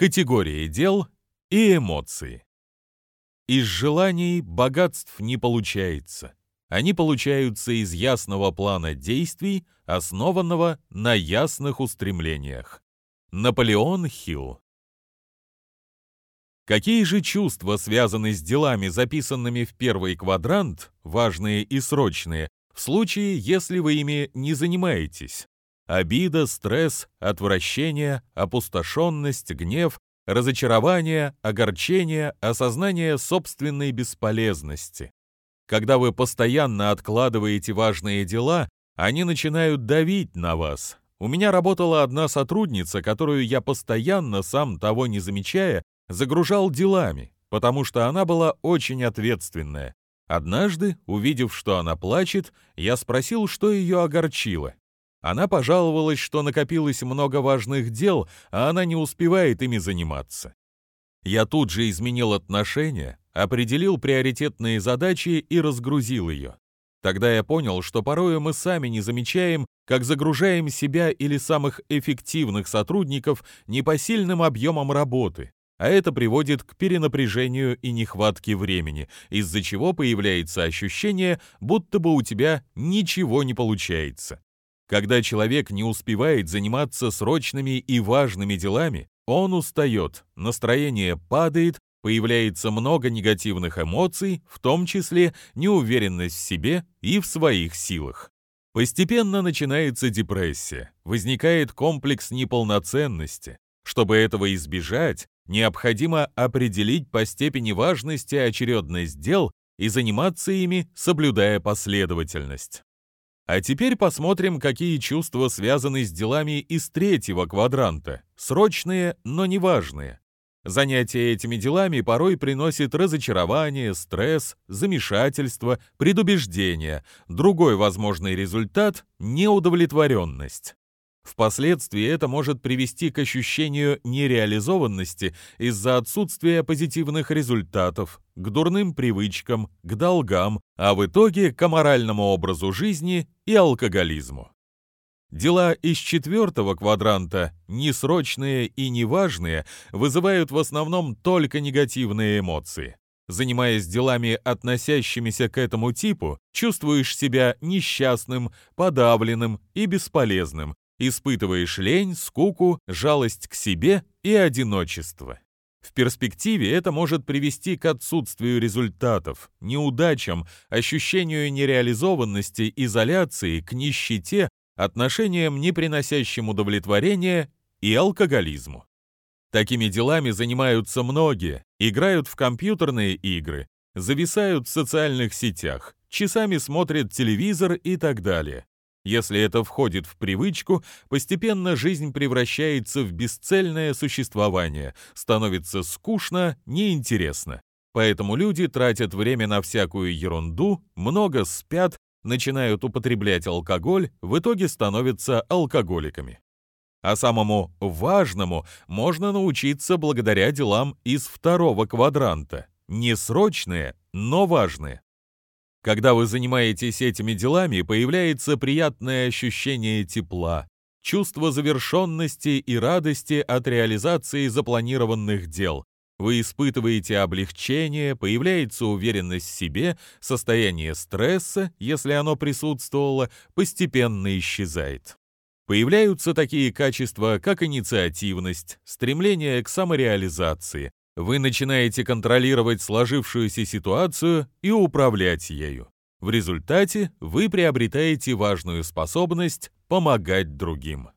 категории дел и эмоции. Из желаний богатств не получается. Они получаются из ясного плана действий, основанного на ясных устремлениях. Наполеон Хилл Какие же чувства связаны с делами, записанными в первый квадрант, важные и срочные, в случае, если вы ими не занимаетесь? Обида, стресс, отвращение, опустошенность, гнев, разочарование, огорчение, осознание собственной бесполезности. Когда вы постоянно откладываете важные дела, они начинают давить на вас. У меня работала одна сотрудница, которую я постоянно, сам того не замечая, загружал делами, потому что она была очень ответственная. Однажды, увидев, что она плачет, я спросил, что ее огорчило. Она пожаловалась, что накопилось много важных дел, а она не успевает ими заниматься. Я тут же изменил отношения, определил приоритетные задачи и разгрузил ее. Тогда я понял, что порою мы сами не замечаем, как загружаем себя или самых эффективных сотрудников непосильным объемом работы, а это приводит к перенапряжению и нехватке времени, из-за чего появляется ощущение, будто бы у тебя ничего не получается. Когда человек не успевает заниматься срочными и важными делами, он устает, настроение падает, появляется много негативных эмоций, в том числе неуверенность в себе и в своих силах. Постепенно начинается депрессия, возникает комплекс неполноценности. Чтобы этого избежать, необходимо определить по степени важности очередность дел и заниматься ими, соблюдая последовательность. А теперь посмотрим, какие чувства связаны с делами из третьего квадранта, срочные, но неважные. Занятие этими делами порой приносит разочарование, стресс, замешательство, предубеждение. Другой возможный результат – неудовлетворенность. Впоследствии это может привести к ощущению нереализованности из-за отсутствия позитивных результатов, к дурным привычкам, к долгам, а в итоге к аморальному образу жизни и алкоголизму. Дела из четвертого квадранта, несрочные и неважные, вызывают в основном только негативные эмоции. Занимаясь делами, относящимися к этому типу, чувствуешь себя несчастным, подавленным и бесполезным, испытываешь лень, скуку, жалость к себе и одиночество. В перспективе это может привести к отсутствию результатов, неудачам, ощущению нереализованности, изоляции, к нищете, отношениям, не приносящим удовлетворения и алкоголизму. Такими делами занимаются многие, играют в компьютерные игры, зависают в социальных сетях, часами смотрят телевизор и так далее. Если это входит в привычку, постепенно жизнь превращается в бесцельное существование, становится скучно, неинтересно. Поэтому люди тратят время на всякую ерунду, много спят, начинают употреблять алкоголь, в итоге становятся алкоголиками. А самому важному можно научиться благодаря делам из второго квадранта. Несрочные, но важные. Когда вы занимаетесь этими делами, появляется приятное ощущение тепла, чувство завершенности и радости от реализации запланированных дел. Вы испытываете облегчение, появляется уверенность в себе, состояние стресса, если оно присутствовало, постепенно исчезает. Появляются такие качества, как инициативность, стремление к самореализации, вы начинаете контролировать сложившуюся ситуацию и управлять ею. В результате вы приобретаете важную способность помогать другим.